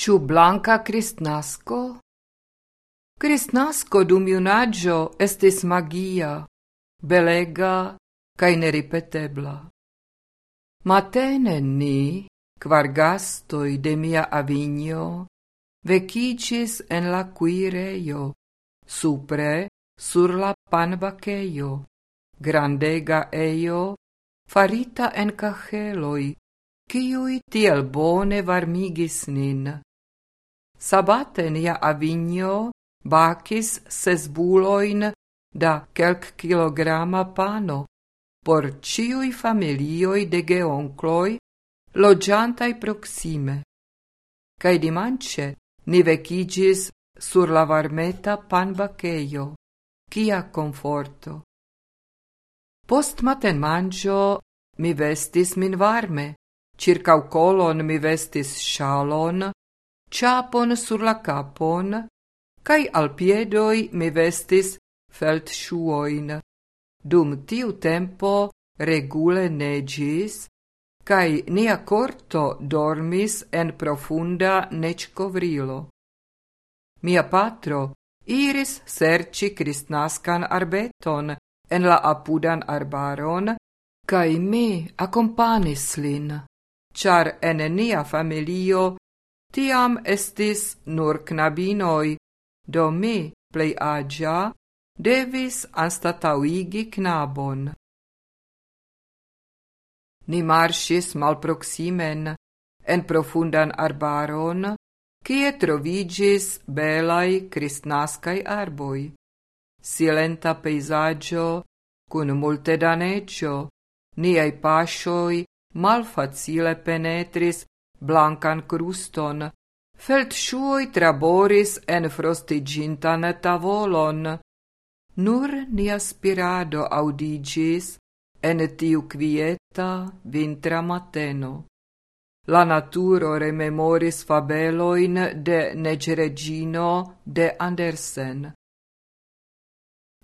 Ču blanca Kristnasko? Kristnasko dum junaggio estis magia, belega cae neripetebla. Matene ni, quar gastoi de mia avigno, vecicis en la quireio, supre sur la panbaceio, grandega eio, farita en caceloi, ciui tiel bone varmigis nin. Sabaten ja avigno bacis ses buloin da kelk kilograma pano, por ciui familioi de geoncloi, logiantai proxime. Cai dimance ni vecigis sur la varmeta pan baceio, cia conforto. Post maten mangio mi vestis min varme, circa colon mi vestis shalon, chapon sur la capon, cae al piedoi mi vestis felt shuoin. Dum tiu tempo regule negis, cae nia corto dormis en profunda neccovrilo. Mia patro iris serci cristnascan arbeton en la apudan arbaron, cae mi accompanis lin, char en nia familio tiam estis nur knabinoi, do mi, plei agia, devis anstatauigi knabon. Ni marsis malproximen en profundan arbaron, kie trovigis belai cristnascai arboi. Silenta peisaggio, cun multe niai pasioi malfacile penetris blancan cruston, felt shuoi traboris en frostigintan tavolon. Nur nia spirado audigis en tiu quieta vintra mateno. La naturo rememoris fabeloin de Negregino de Andersen.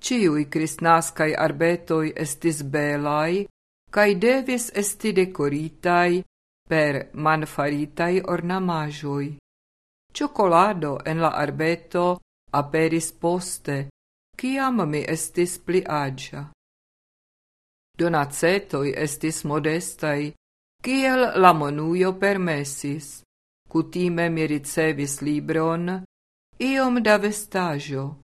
Ciui cristnascai arbetoi estis belai, cae devis esti decoritai per manfaritai ornamajoi. Ciocolado en la arbeto aperis poste, ciam mi estis pli agia. Donacetoi estis modestai, kiel la monuio permessis. Cutime mi ricevis libron, iom da vestaggio.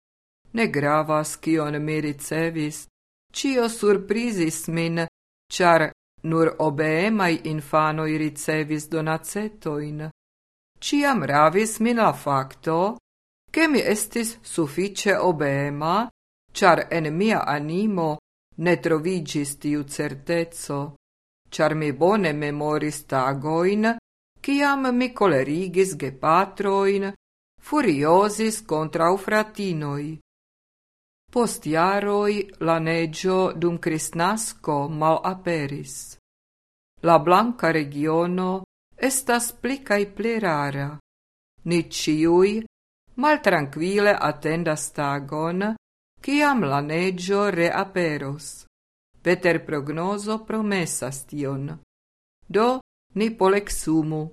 Ne gravas kion mi ricevis, cio surprizis min, char nur obeemai infanoi ricevis donacetoin. Ciam ravis min la facto, che mi estis suffice obeema, char en mia animo ne trovigis tiu certezzo, char mi bone memoris tagoin, ciam mi colerigis gepatroin, furiosis contra fratinoi. Post jaroi la neggio dum Cristnasco mal aperis. La blanca regiono estas pli cae pli rara. Ni mal tranquile attendas tagon, ciam la neggio reaperos. Peter prognoso promessas tion. Do ni polexumu.